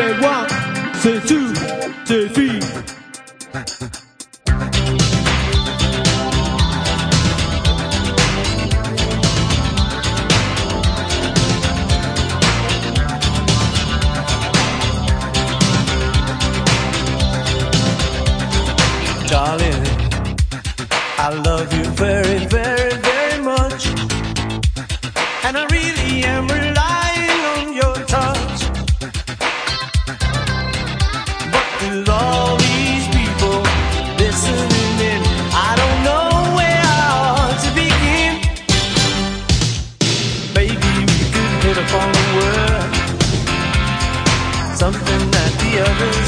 c'est moi, c'est tu, c'est fille. Darling, I love you very, very something that the others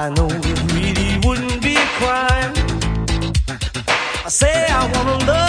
I know it really wouldn't be a crime. I say I wanna love.